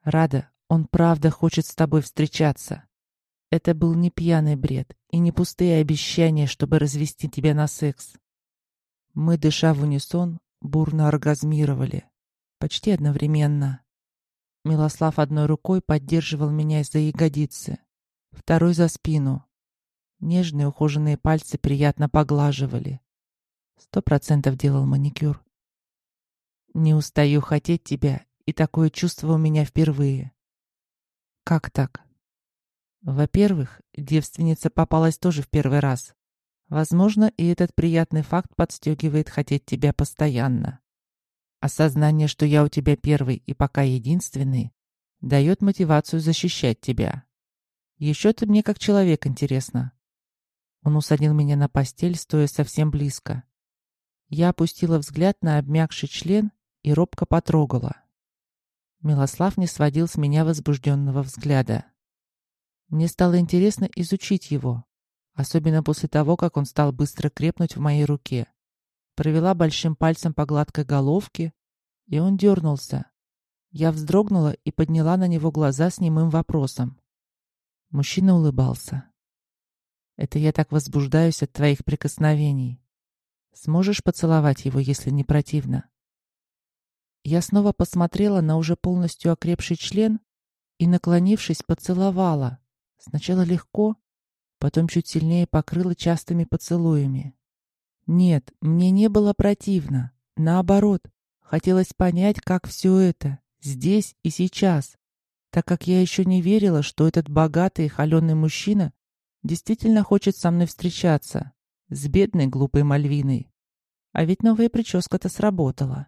«Рада, он правда хочет с тобой встречаться. Это был не пьяный бред и не пустые обещания, чтобы развести тебя на секс. Мы, дыша в унисон, бурно оргазмировали. Почти одновременно. Милослав одной рукой поддерживал меня из-за ягодицы, второй за спину. Нежные ухоженные пальцы приятно поглаживали. Сто процентов делал маникюр. Не устаю хотеть тебя, и такое чувство у меня впервые. Как так? Во-первых, девственница попалась тоже в первый раз. Возможно, и этот приятный факт подстегивает хотеть тебя постоянно. Осознание, что я у тебя первый и пока единственный, дает мотивацию защищать тебя. Еще ты мне как человек интересно. Он усадил меня на постель, стоя совсем близко. Я опустила взгляд на обмякший член и робко потрогала. Милослав не сводил с меня возбужденного взгляда. Мне стало интересно изучить его, особенно после того, как он стал быстро крепнуть в моей руке. Провела большим пальцем по гладкой головке, и он дернулся. Я вздрогнула и подняла на него глаза с немым вопросом. Мужчина улыбался. «Это я так возбуждаюсь от твоих прикосновений. Сможешь поцеловать его, если не противно?» Я снова посмотрела на уже полностью окрепший член и, наклонившись, поцеловала. Сначала легко, потом чуть сильнее покрыла частыми поцелуями. Нет, мне не было противно. Наоборот, хотелось понять, как все это, здесь и сейчас, так как я еще не верила, что этот богатый и холеный мужчина действительно хочет со мной встречаться, с бедной глупой Мальвиной. А ведь новая прическа-то сработала.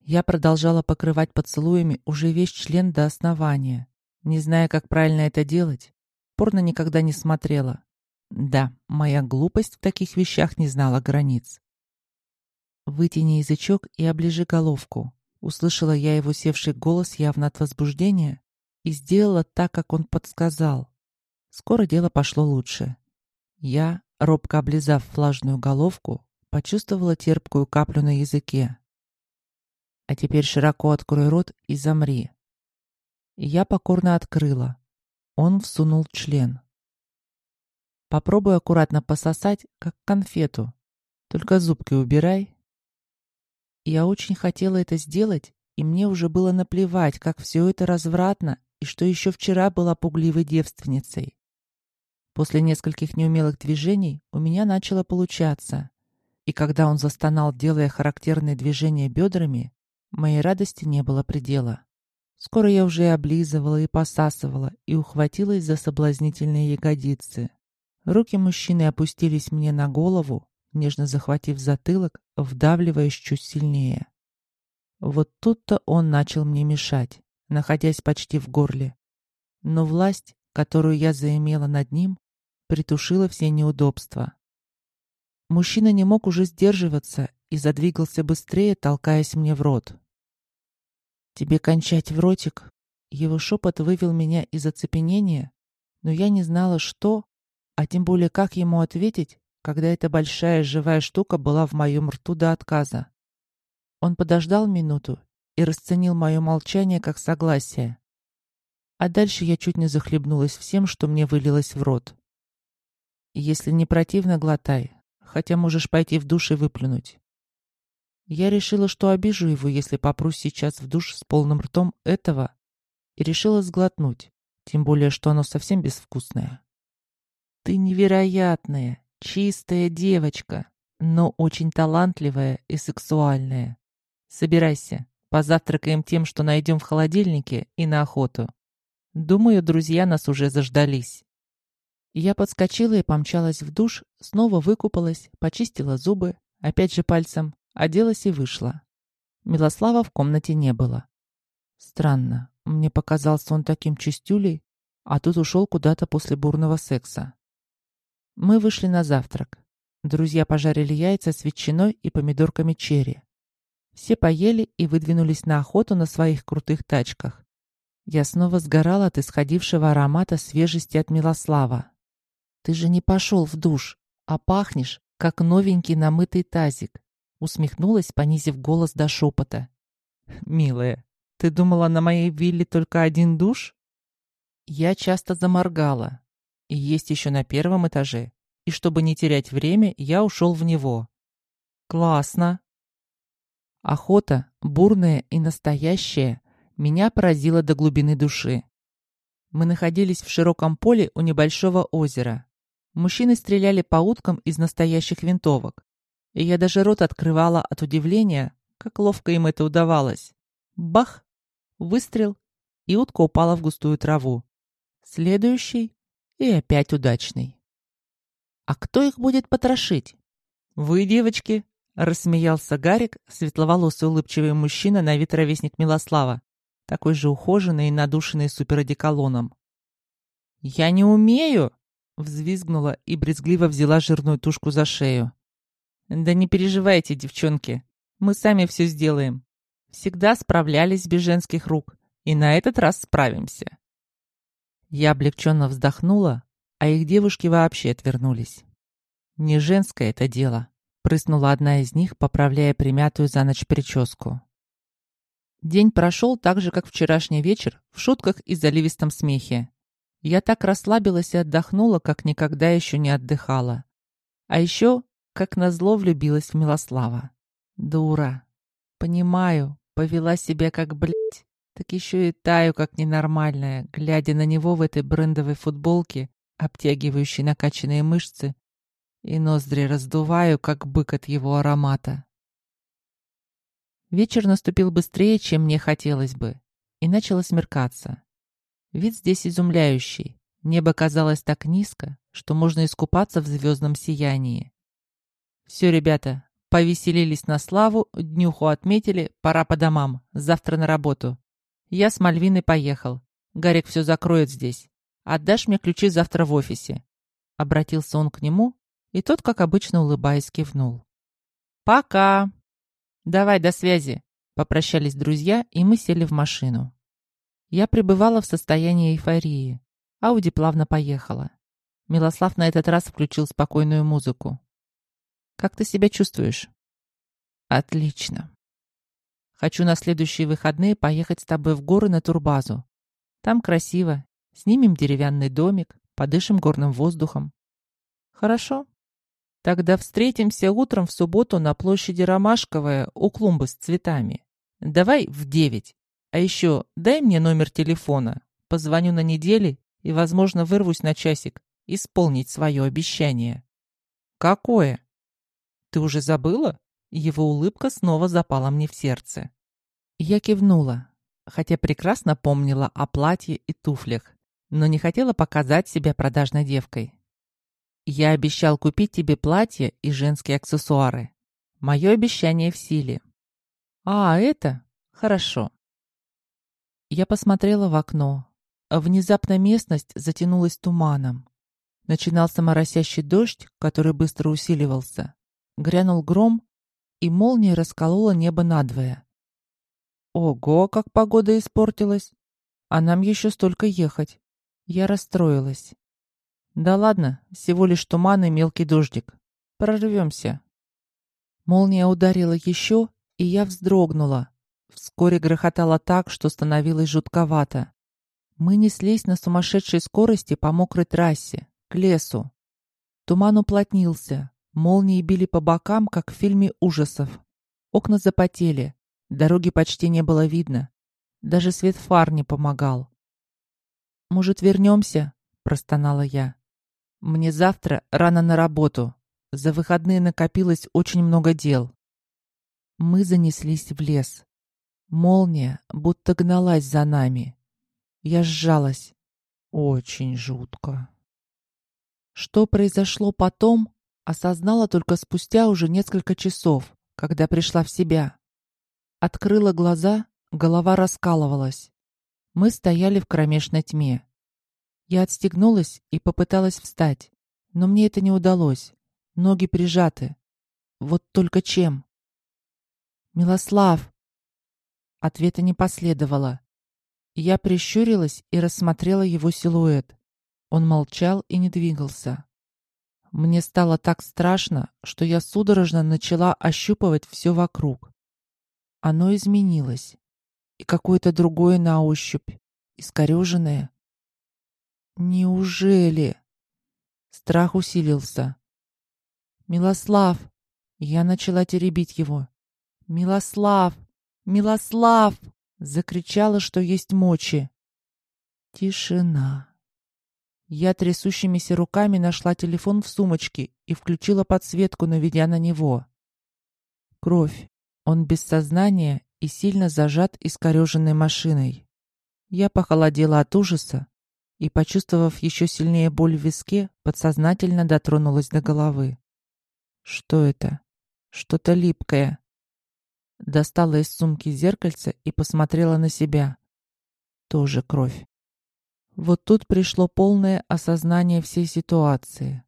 Я продолжала покрывать поцелуями уже весь член до основания. Не зная, как правильно это делать, порно никогда не смотрела. Да, моя глупость в таких вещах не знала границ. «Вытяни язычок и оближи головку», — услышала я его севший голос явно от возбуждения и сделала так, как он подсказал. Скоро дело пошло лучше. Я, робко облизав влажную головку, почувствовала терпкую каплю на языке. А теперь широко открой рот и замри. Я покорно открыла. Он всунул член. Попробуй аккуратно пососать, как конфету. Только зубки убирай. Я очень хотела это сделать, и мне уже было наплевать, как все это развратно, и что еще вчера была пугливой девственницей. После нескольких неумелых движений у меня начало получаться. И когда он застонал, делая характерные движения бедрами, Моей радости не было предела. Скоро я уже и облизывала, и посасывала, и ухватилась за соблазнительные ягодицы. Руки мужчины опустились мне на голову, нежно захватив затылок, вдавливаясь чуть сильнее. Вот тут-то он начал мне мешать, находясь почти в горле. Но власть, которую я заимела над ним, притушила все неудобства. Мужчина не мог уже сдерживаться и задвигался быстрее, толкаясь мне в рот. «Тебе кончать в ротик?» Его шепот вывел меня из оцепенения, но я не знала, что, а тем более как ему ответить, когда эта большая живая штука была в моем рту до отказа. Он подождал минуту и расценил мое молчание как согласие. А дальше я чуть не захлебнулась всем, что мне вылилось в рот. Если не противно, глотай, хотя можешь пойти в душ и выплюнуть. Я решила, что обижу его, если попрусь сейчас в душ с полным ртом этого, и решила сглотнуть, тем более, что оно совсем безвкусное. Ты невероятная, чистая девочка, но очень талантливая и сексуальная. Собирайся, позавтракаем тем, что найдем в холодильнике, и на охоту. Думаю, друзья нас уже заждались. Я подскочила и помчалась в душ, снова выкупалась, почистила зубы, опять же пальцем, Оделась и вышла. Милослава в комнате не было. Странно, мне показался он таким чистюлей, а тут ушел куда-то после бурного секса. Мы вышли на завтрак. Друзья пожарили яйца с ветчиной и помидорками черри. Все поели и выдвинулись на охоту на своих крутых тачках. Я снова сгорала от исходившего аромата свежести от Милослава. «Ты же не пошел в душ, а пахнешь, как новенький намытый тазик. Усмехнулась, понизив голос до шепота. «Милая, ты думала, на моей вилле только один душ?» Я часто заморгала. И есть еще на первом этаже. И чтобы не терять время, я ушел в него. Классно. Охота, бурная и настоящая, меня поразила до глубины души. Мы находились в широком поле у небольшого озера. Мужчины стреляли по уткам из настоящих винтовок и я даже рот открывала от удивления, как ловко им это удавалось. Бах! Выстрел, и утка упала в густую траву. Следующий и опять удачный. А кто их будет потрошить? Вы, девочки, Рассмеялся Гарик, светловолосый улыбчивый мужчина, на вид ровесник Милослава, такой же ухоженный и надушенный суперодеколоном. «Я не умею!» — взвизгнула и брезгливо взяла жирную тушку за шею. «Да не переживайте, девчонки, мы сами все сделаем. Всегда справлялись без женских рук, и на этот раз справимся». Я облегченно вздохнула, а их девушки вообще отвернулись. «Не женское это дело», — прыснула одна из них, поправляя примятую за ночь прическу. День прошел так же, как вчерашний вечер, в шутках и заливистом смехе. Я так расслабилась и отдохнула, как никогда еще не отдыхала. А еще, как назло, влюбилась в Милослава. Дура. Понимаю, повела себя как блядь, так еще и таю как ненормальная, глядя на него в этой брендовой футболке, обтягивающей накачанные мышцы, и ноздри раздуваю, как бык от его аромата. Вечер наступил быстрее, чем мне хотелось бы, и начало смеркаться. Вид здесь изумляющий. Небо казалось так низко, что можно искупаться в звездном сиянии. Все, ребята, повеселились на славу, днюху отметили, пора по домам, завтра на работу. Я с Мальвиной поехал. Гарик все закроет здесь. Отдашь мне ключи завтра в офисе. Обратился он к нему, и тот, как обычно, улыбаясь, кивнул. «Пока!» «Давай, до связи!» Попрощались друзья, и мы сели в машину. Я пребывала в состоянии эйфории. Ауди плавно поехала. Милослав на этот раз включил спокойную музыку. «Как ты себя чувствуешь?» «Отлично. Хочу на следующие выходные поехать с тобой в горы на турбазу. Там красиво. Снимем деревянный домик, подышим горным воздухом». «Хорошо. Тогда встретимся утром в субботу на площади Ромашковая у клумбы с цветами. Давай в девять. А еще дай мне номер телефона. Позвоню на неделе и, возможно, вырвусь на часик исполнить свое обещание. Какое? Ты уже забыла? Его улыбка снова запала мне в сердце. Я кивнула, хотя прекрасно помнила о платье и туфлях, но не хотела показать себя продажной девкой. Я обещал купить тебе платье и женские аксессуары. Мое обещание в силе. А, это? Хорошо. Я посмотрела в окно. Внезапно местность затянулась туманом. Начинался моросящий дождь, который быстро усиливался. Грянул гром, и молния расколола небо надвое. Ого, как погода испортилась! А нам еще столько ехать. Я расстроилась. Да ладно, всего лишь туман и мелкий дождик. Прорвемся. Молния ударила еще, и я вздрогнула. Вскоре грохотало так, что становилось жутковато. Мы неслись на сумасшедшей скорости по мокрой трассе, к лесу. Туман уплотнился, молнии били по бокам, как в фильме ужасов. Окна запотели, дороги почти не было видно. Даже свет фар не помогал. «Может, вернемся?» – простонала я. «Мне завтра рано на работу. За выходные накопилось очень много дел». Мы занеслись в лес. Молния будто гналась за нами. Я сжалась. Очень жутко. Что произошло потом, осознала только спустя уже несколько часов, когда пришла в себя. Открыла глаза, голова раскалывалась. Мы стояли в кромешной тьме. Я отстегнулась и попыталась встать, но мне это не удалось. Ноги прижаты. Вот только чем? «Милослав!» Ответа не последовало. Я прищурилась и рассмотрела его силуэт. Он молчал и не двигался. Мне стало так страшно, что я судорожно начала ощупывать все вокруг. Оно изменилось. И какое-то другое на ощупь, искореженное. Неужели? Страх усилился. «Милослав!» Я начала теребить его. «Милослав!» «Милослав!» — закричала, что есть мочи. Тишина. Я трясущимися руками нашла телефон в сумочке и включила подсветку, наведя на него. Кровь. Он без сознания и сильно зажат искореженной машиной. Я похолодела от ужаса и, почувствовав еще сильнее боль в виске, подсознательно дотронулась до головы. Что это? Что-то липкое. Достала из сумки зеркальце и посмотрела на себя. Тоже кровь. Вот тут пришло полное осознание всей ситуации.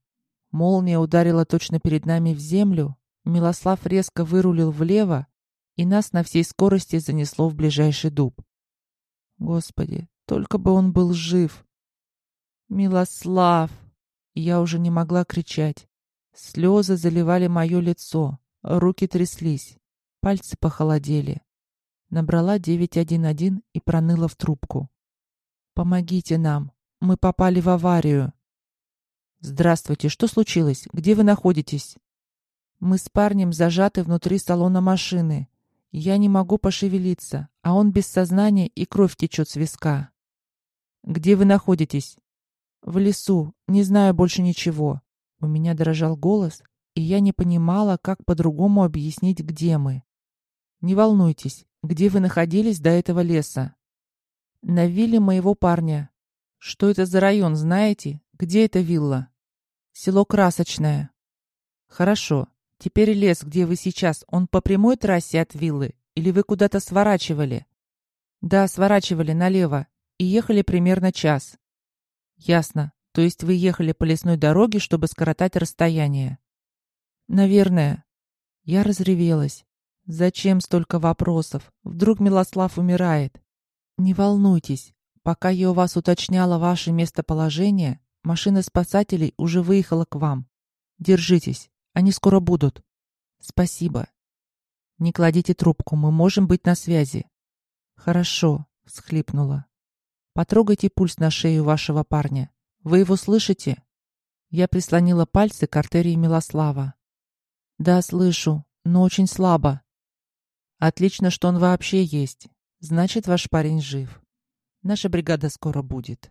Молния ударила точно перед нами в землю, Милослав резко вырулил влево, и нас на всей скорости занесло в ближайший дуб. Господи, только бы он был жив. Милослав! Я уже не могла кричать. Слезы заливали мое лицо, руки тряслись, пальцы похолодели. Набрала 911 и проныла в трубку. «Помогите нам! Мы попали в аварию!» «Здравствуйте, что случилось? Где вы находитесь?» «Мы с парнем зажаты внутри салона машины. Я не могу пошевелиться, а он без сознания и кровь течет с виска». «Где вы находитесь?» «В лесу. Не знаю больше ничего». У меня дрожал голос, и я не понимала, как по-другому объяснить, где мы. «Не волнуйтесь. Где вы находились до этого леса?» «На вилле моего парня. Что это за район, знаете? Где эта вилла?» «Село Красочное». «Хорошо. Теперь лес, где вы сейчас, он по прямой трассе от виллы? Или вы куда-то сворачивали?» «Да, сворачивали налево и ехали примерно час». «Ясно. То есть вы ехали по лесной дороге, чтобы скоротать расстояние?» «Наверное». Я разревелась. Зачем столько вопросов? Вдруг Милослав умирает? Не волнуйтесь. Пока я у вас уточняла ваше местоположение, машина спасателей уже выехала к вам. Держитесь, они скоро будут. Спасибо. Не кладите трубку, мы можем быть на связи. Хорошо, всхлипнула. Потрогайте пульс на шею вашего парня. Вы его слышите? Я прислонила пальцы к артерии Милослава. Да, слышу, но очень слабо. Отлично, что он вообще есть. Значит, ваш парень жив. Наша бригада скоро будет.